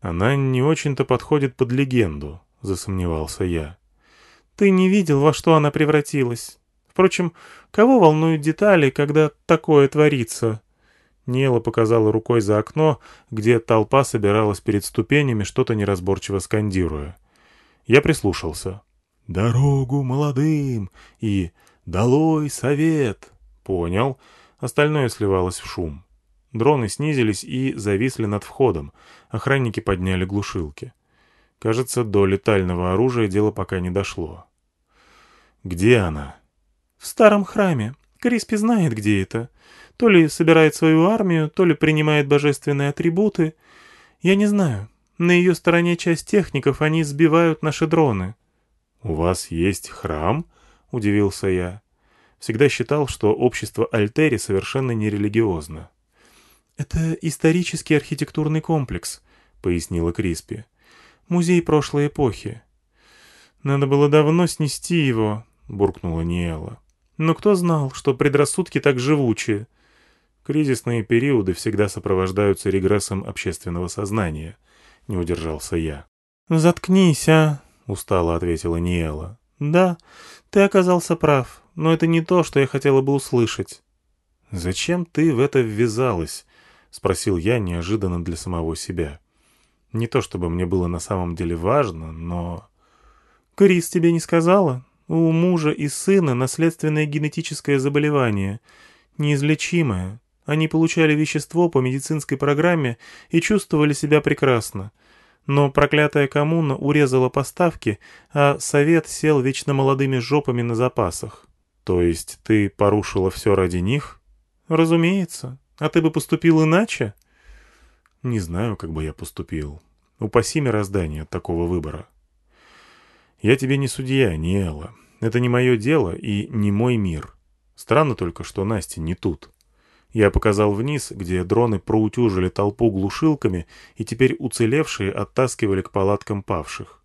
Она не очень-то подходит под легенду, засомневался я. Ты не видел, во что она превратилась. Впрочем, кого волнуют детали, когда такое творится?» Нела показала рукой за окно, где толпа собиралась перед ступенями, что-то неразборчиво скандируя. Я прислушался. «Дорогу молодым!» и «Долой совет!» «Понял». Остальное сливалось в шум. Дроны снизились и зависли над входом. Охранники подняли глушилки. Кажется, до летального оружия дело пока не дошло. «Где она?» «В старом храме. Криспи знает, где это. То ли собирает свою армию, то ли принимает божественные атрибуты. Я не знаю. На ее стороне часть техников, они сбивают наши дроны». «У вас есть храм?» — удивился я. Всегда считал, что общество Альтери совершенно нерелигиозно. «Это исторический архитектурный комплекс», — пояснила Криспи. «Музей прошлой эпохи». «Надо было давно снести его», — буркнула Ниэла. «Но кто знал, что предрассудки так живучие?» «Кризисные периоды всегда сопровождаются регрессом общественного сознания», — не удержался я. «Заткнись, а!» — устало ответила Ниэла. «Да, ты оказался прав, но это не то, что я хотела бы услышать». «Зачем ты в это ввязалась?» — спросил я неожиданно для самого себя. Не то чтобы мне было на самом деле важно, но... «Крис тебе не сказала? У мужа и сына наследственное генетическое заболевание, неизлечимое. Они получали вещество по медицинской программе и чувствовали себя прекрасно. Но проклятая коммуна урезала поставки, а совет сел вечно молодыми жопами на запасах. То есть ты порушила все ради них? Разумеется. А ты бы поступил иначе? Не знаю, как бы я поступил. Упаси мироздание от такого выбора. Я тебе не судья, не Элла. Это не мое дело и не мой мир. Странно только, что Настя не тут. Я показал вниз, где дроны проутюжили толпу глушилками и теперь уцелевшие оттаскивали к палаткам павших.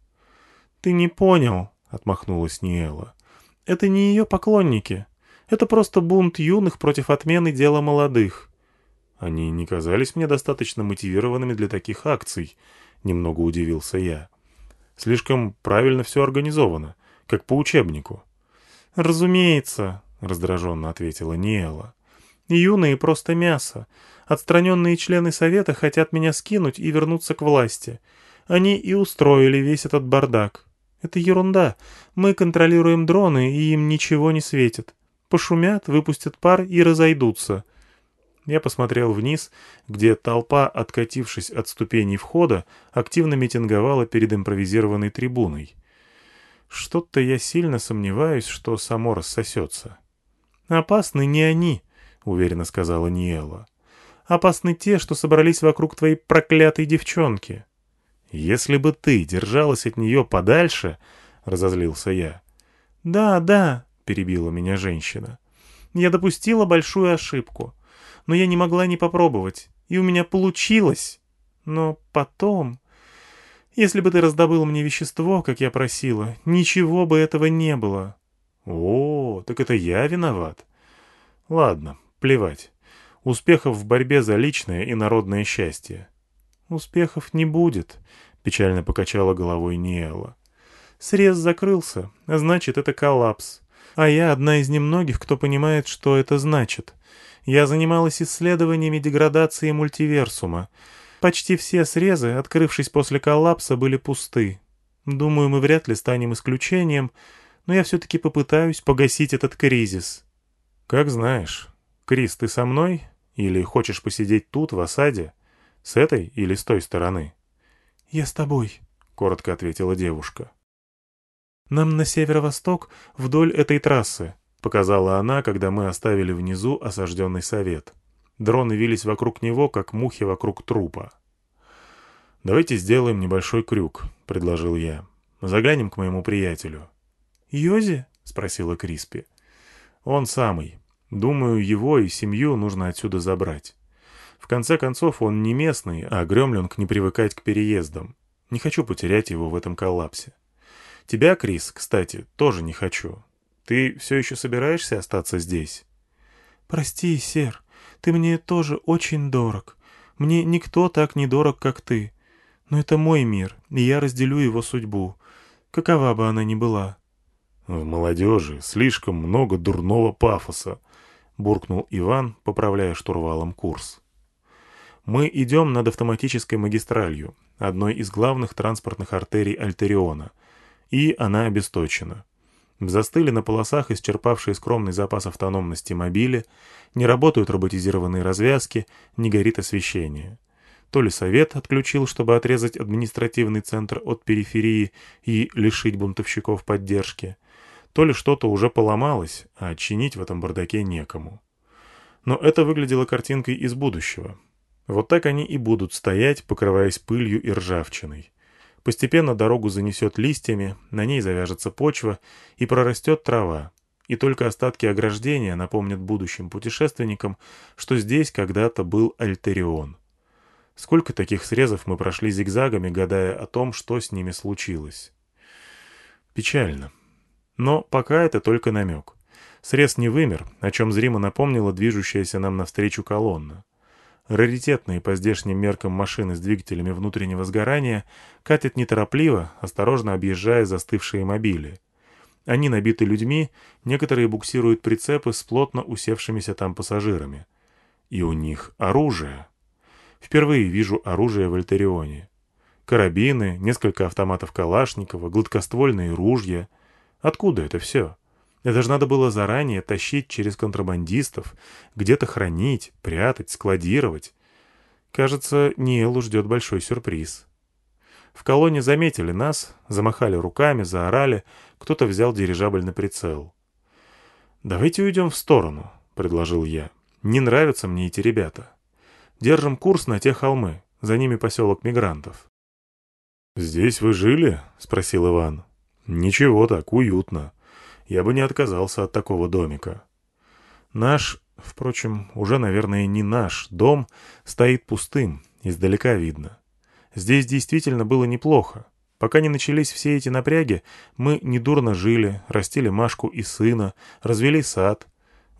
«Ты не понял», — отмахнулась Ниэла. «Это не ее поклонники. Это просто бунт юных против отмены дела молодых». «Они не казались мне достаточно мотивированными для таких акций», — немного удивился я. «Слишком правильно все организовано, как по учебнику». «Разумеется», — раздраженно ответила Ниэла. Юные просто мясо. Отстраненные члены Совета хотят меня скинуть и вернуться к власти. Они и устроили весь этот бардак. Это ерунда. Мы контролируем дроны, и им ничего не светит. Пошумят, выпустят пар и разойдутся. Я посмотрел вниз, где толпа, откатившись от ступеней входа, активно митинговала перед импровизированной трибуной. Что-то я сильно сомневаюсь, что само рассосется. Опасны не они, — уверенно сказала Ниэла. «Опасны те, что собрались вокруг твоей проклятой девчонки». «Если бы ты держалась от нее подальше...» — разозлился я. «Да, да», — перебила меня женщина. «Я допустила большую ошибку. Но я не могла не попробовать. И у меня получилось. Но потом... Если бы ты раздобыл мне вещество, как я просила, ничего бы этого не было». «О, так это я виноват?» «Ладно, Плевать. Успехов в борьбе за личное и народное счастье. «Успехов не будет», — печально покачала головой Ниэла. «Срез закрылся, значит, это коллапс. А я одна из немногих, кто понимает, что это значит. Я занималась исследованиями деградации мультиверсума. Почти все срезы, открывшись после коллапса, были пусты. Думаю, мы вряд ли станем исключением, но я все-таки попытаюсь погасить этот кризис. Как знаешь. Крис, ты со мной? Или хочешь посидеть тут, в осаде? С этой или с той стороны? Я с тобой, — коротко ответила девушка. «Нам на северо-восток вдоль этой трассы», — показала она, когда мы оставили внизу осажденный совет. Дроны вились вокруг него, как мухи вокруг трупа. «Давайте сделаем небольшой крюк», — предложил я. «Заглянем к моему приятелю». «Йози?» — спросила Криспи. «Он самый. Думаю, его и семью нужно отсюда забрать. В конце концов, он не местный, а гремленг не привыкать к переездам. Не хочу потерять его в этом коллапсе. Тебя, Крис, кстати, тоже не хочу. Ты все еще собираешься остаться здесь?» «Прости, сэр, ты мне тоже очень дорог. Мне никто так не дорог, как ты. Но это мой мир, и я разделю его судьбу, какова бы она ни была». «В молодежи слишком много дурного пафоса», — буркнул Иван, поправляя штурвалом курс. «Мы идем над автоматической магистралью, одной из главных транспортных артерий Альтериона, и она обесточена. Застыли на полосах исчерпавшие скромный запас автономности мобили, не работают роботизированные развязки, не горит освещение. То ли совет отключил, чтобы отрезать административный центр от периферии и лишить бунтовщиков поддержки, то ли что-то уже поломалось, а чинить в этом бардаке некому. Но это выглядело картинкой из будущего. Вот так они и будут стоять, покрываясь пылью и ржавчиной. Постепенно дорогу занесет листьями, на ней завяжется почва и прорастет трава. И только остатки ограждения напомнят будущим путешественникам, что здесь когда-то был Альтерион. Сколько таких срезов мы прошли зигзагами, гадая о том, что с ними случилось. Печально. Но пока это только намек. Срез не вымер, о чем зримо напомнила движущаяся нам навстречу колонна. Раритетные по здешним меркам машины с двигателями внутреннего сгорания катят неторопливо, осторожно объезжая застывшие мобили. Они набиты людьми, некоторые буксируют прицепы с плотно усевшимися там пассажирами. И у них оружие. Впервые вижу оружие в Альтерионе. Карабины, несколько автоматов Калашникова, гладкоствольные ружья. Откуда это все? Это же надо было заранее тащить через контрабандистов, где-то хранить, прятать, складировать. Кажется, Ниэлу ждет большой сюрприз. В колонне заметили нас, замахали руками, заорали, кто-то взял дирижабль на прицел. «Давайте уйдем в сторону», — предложил я. «Не нравятся мне эти ребята. Держим курс на те холмы, за ними поселок мигрантов». «Здесь вы жили?» — спросил Иван. «Ничего так, уютно я бы не отказался от такого домика. Наш, впрочем, уже, наверное, не наш дом, стоит пустым, издалека видно. Здесь действительно было неплохо. Пока не начались все эти напряги, мы недурно жили, растили Машку и сына, развели сад.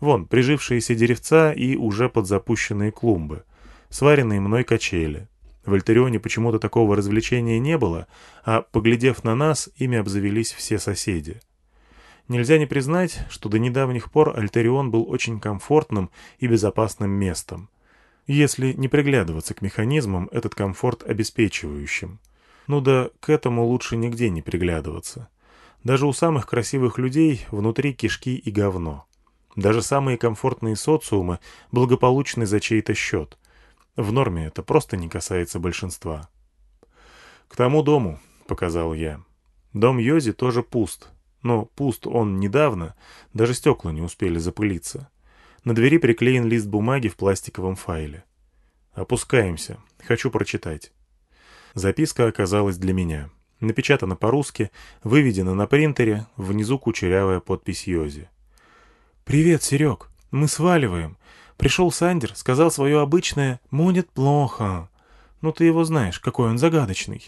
Вон, прижившиеся деревца и уже подзапущенные клумбы, сваренные мной качели. В Альтерионе почему-то такого развлечения не было, а, поглядев на нас, ими обзавелись все соседи. Нельзя не признать, что до недавних пор Альтерион был очень комфортным и безопасным местом, если не приглядываться к механизмам, этот комфорт обеспечивающим. Ну да, к этому лучше нигде не приглядываться. Даже у самых красивых людей внутри кишки и говно. Даже самые комфортные социумы благополучны за чей-то счет. В норме это просто не касается большинства. «К тому дому», — показал я. «Дом Йози тоже пуст, но пуст он недавно, даже стекла не успели запылиться. На двери приклеен лист бумаги в пластиковом файле. Опускаемся. Хочу прочитать. Записка оказалась для меня. Напечатана по-русски, выведена на принтере, внизу кучерявая подпись Йози. «Привет, Серег. Мы сваливаем. Пришел Сандер, сказал свое обычное «Будет плохо». Ну, ты его знаешь, какой он загадочный.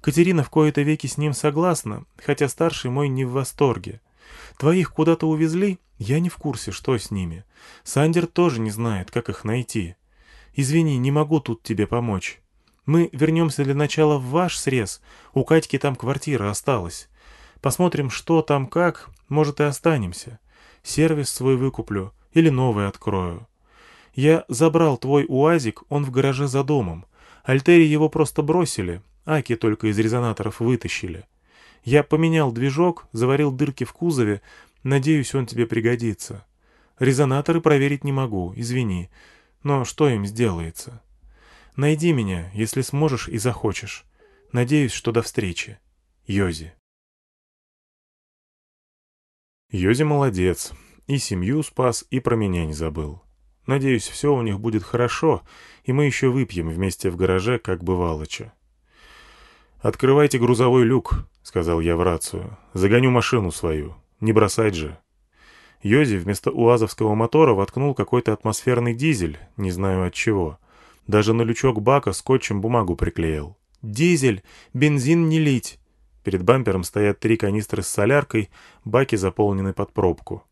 Катерина в кои-то веки с ним согласна, хотя старший мой не в восторге. Твоих куда-то увезли? Я не в курсе, что с ними. Сандер тоже не знает, как их найти. Извини, не могу тут тебе помочь. Мы вернемся для начала в ваш срез. У Катьки там квартира осталась. Посмотрим, что там как, может и останемся. Сервис свой выкуплю или новый открою. Я забрал твой УАЗик, он в гараже за домом. Альтери его просто бросили, Аки только из резонаторов вытащили. Я поменял движок, заварил дырки в кузове, надеюсь, он тебе пригодится. Резонаторы проверить не могу, извини, но что им сделается? Найди меня, если сможешь и захочешь. Надеюсь, что до встречи. Йози. Йози молодец. И семью спас, и про меня не забыл. Надеюсь, все у них будет хорошо, и мы еще выпьем вместе в гараже, как бывалоча. «Открывайте грузовой люк», — сказал я в рацию. «Загоню машину свою. Не бросать же». Йози вместо уазовского мотора воткнул какой-то атмосферный дизель, не знаю от чего. Даже на лючок бака скотчем бумагу приклеил. «Дизель! Бензин не лить!» Перед бампером стоят три канистры с соляркой, баки заполнены под пробку.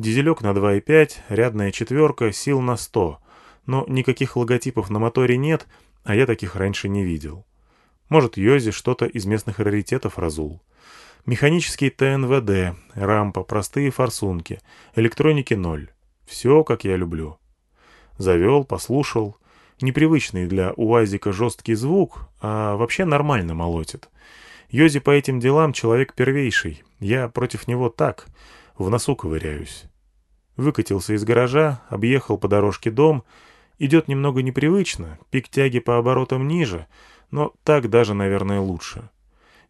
Дизелек на 2,5, рядная четверка, сил на 100. Но никаких логотипов на моторе нет, а я таких раньше не видел. Может, Йози что-то из местных раритетов разул. Механический ТНВД, рампа, простые форсунки, электроники ноль. Все, как я люблю. Завел, послушал. Непривычный для УАЗика жесткий звук, а вообще нормально молотит. Йози по этим делам человек первейший. Я против него так, в носу ковыряюсь. Выкатился из гаража, объехал по дорожке дом. Идет немного непривычно, пик тяги по оборотам ниже, но так даже, наверное, лучше.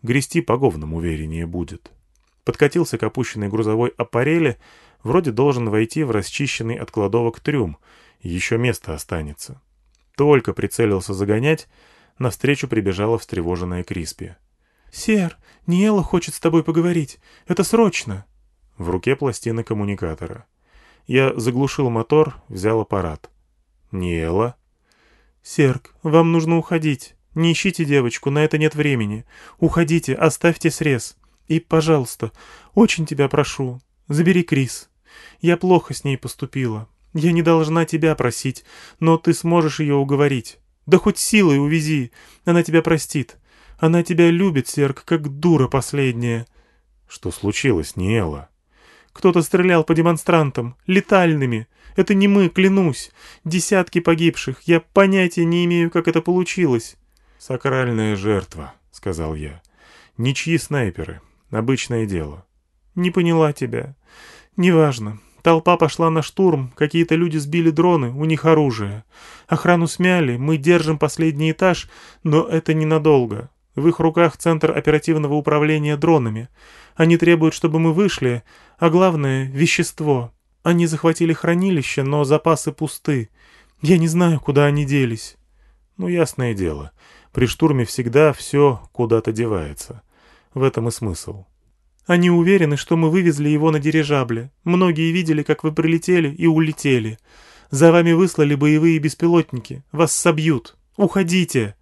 Грести по-говному увереннее будет. Подкатился к опущенной грузовой аппарели, вроде должен войти в расчищенный от кладовок трюм, еще место останется. Только прицелился загонять, навстречу прибежала встревоженная Криспи. «Сер, Ниэла хочет с тобой поговорить. Это срочно!» В руке пластина коммуникатора. Я заглушил мотор, взял аппарат. «Ниэла?» «Серк, вам нужно уходить. Не ищите девочку, на это нет времени. Уходите, оставьте срез. И, пожалуйста, очень тебя прошу, забери Крис. Я плохо с ней поступила. Я не должна тебя просить, но ты сможешь ее уговорить. Да хоть силой увези, она тебя простит. Она тебя любит, Серк, как дура последняя. Что случилось, Ниэла? Кто-то стрелял по демонстрантам, летальными. Это не мы, клянусь. Десятки погибших. Я понятия не имею, как это получилось. Сакральная жертва, сказал я. Ничьи снайперы. Обычное дело. Не поняла тебя. Неважно. Толпа пошла на штурм, какие-то люди сбили дроны, у них оружие. Охрану смяли, мы держим последний этаж, но это ненадолго. В их руках Центр оперативного управления дронами. Они требуют, чтобы мы вышли, а главное — вещество. Они захватили хранилище, но запасы пусты. Я не знаю, куда они делись. Ну, ясное дело. При штурме всегда все куда-то девается. В этом и смысл. Они уверены, что мы вывезли его на дирижабле. Многие видели, как вы прилетели и улетели. За вами выслали боевые беспилотники. Вас собьют. Уходите.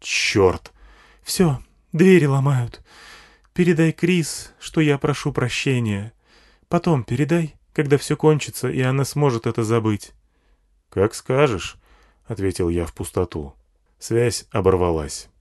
Черт. Все, двери ломают. Передай Крис, что я прошу прощения. Потом передай, когда все кончится, и она сможет это забыть. «Как скажешь», — ответил я в пустоту. Связь оборвалась.